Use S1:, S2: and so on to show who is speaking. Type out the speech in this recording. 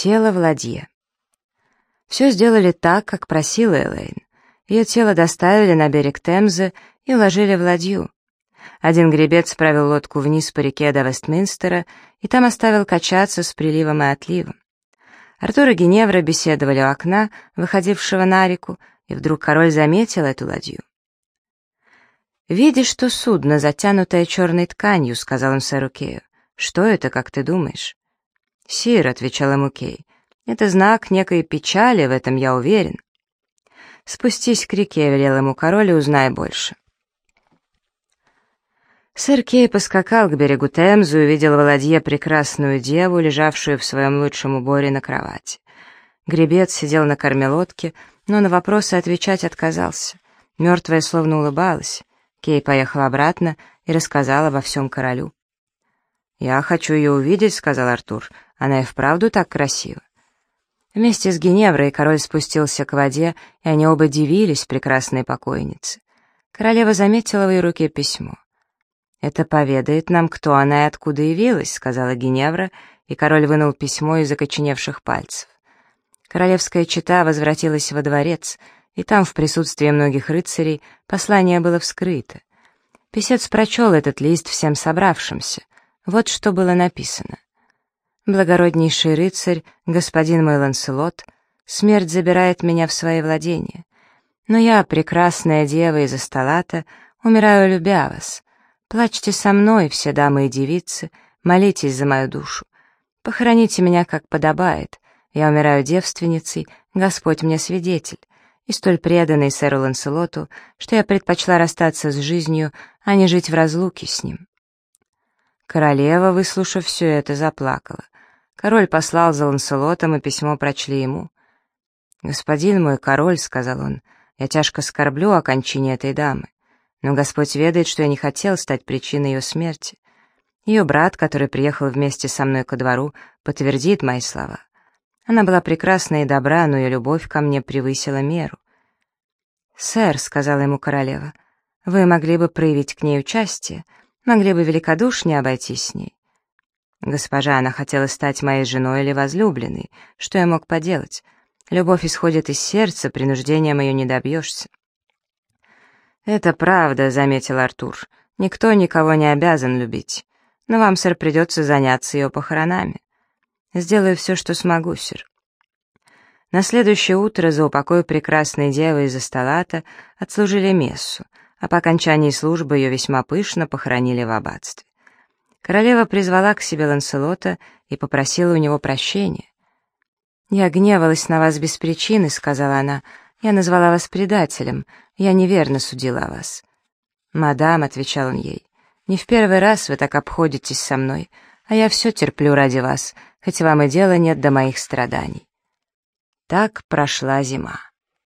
S1: Тело в ладье. Все сделали так, как просила Элейн. Ее тело доставили на берег Темзы и уложили в ладью. Один гребец справил лодку вниз по реке до Вестминстера и там оставил качаться с приливом и отливом. Артур и Геневра беседовали у окна, выходившего на реку, и вдруг король заметил эту ладью. «Видишь, что судно, затянутое черной тканью», — сказал он сэру Кею. «Что это, как ты думаешь?» «Сир», — отвечал ему Кей, — «это знак некой печали, в этом я уверен». «Спустись к реке», — велел ему король, — «и узнай больше». Сэр Кей поскакал к берегу Темзу и увидел в ладье прекрасную деву, лежавшую в своем лучшем уборе на кровати. Гребец сидел на корме лодки, но на вопросы отвечать отказался. Мертвая словно улыбалась. Кей поехал обратно и рассказал обо всем королю. «Я хочу ее увидеть», — сказал Артур. «Она и вправду так красива». Вместе с Геневрой король спустился к воде, и они оба дивились прекрасной покойнице. Королева заметила в ее руке письмо. «Это поведает нам, кто она и откуда явилась», — сказала Геневра, и король вынул письмо из закоченевших пальцев. Королевская чета возвратилась во дворец, и там, в присутствии многих рыцарей, послание было вскрыто. Песец прочел этот лист всем собравшимся. Вот что было написано. «Благороднейший рыцарь, господин мой Ланселот, смерть забирает меня в свои владения. Но я, прекрасная дева из Асталата, умираю, любя вас. Плачьте со мной, все дамы и девицы, молитесь за мою душу. Похороните меня, как подобает. Я умираю девственницей, Господь мне свидетель, и столь преданный сэру Ланселоту, что я предпочла расстаться с жизнью, а не жить в разлуке с ним». Королева, выслушав все это, заплакала. Король послал за Ланселотом, и письмо прочли ему. «Господин мой король», — сказал он, — «я тяжко скорблю о кончине этой дамы. Но Господь ведает, что я не хотел стать причиной ее смерти. Ее брат, который приехал вместе со мной ко двору, подтвердит мои слова. Она была прекрасна и добра, но ее любовь ко мне превысила меру. «Сэр», — сказала ему королева, — «вы могли бы проявить к ней участие, могли бы великодушнее обойтись с ней». Госпожа, она хотела стать моей женой или возлюбленной. Что я мог поделать? Любовь исходит из сердца, принуждением ее не добьешься. «Это правда», — заметил Артур. «Никто никого не обязан любить. Но вам, сэр, придется заняться ее похоронами. Сделаю все, что смогу, сэр». На следующее утро за упокой прекрасной девы из Асталата отслужили мессу, а по окончании службы ее весьма пышно похоронили в аббатстве. Королева призвала к себе Ланселота и попросила у него прощения. «Я гневалась на вас без причины», — сказала она, — я назвала вас предателем, я неверно судила о вас». «Мадам», — отвечал он ей, — «не в первый раз вы так обходитесь со мной, а я все терплю ради вас, хоть вам и дела нет до моих страданий». Так прошла зима.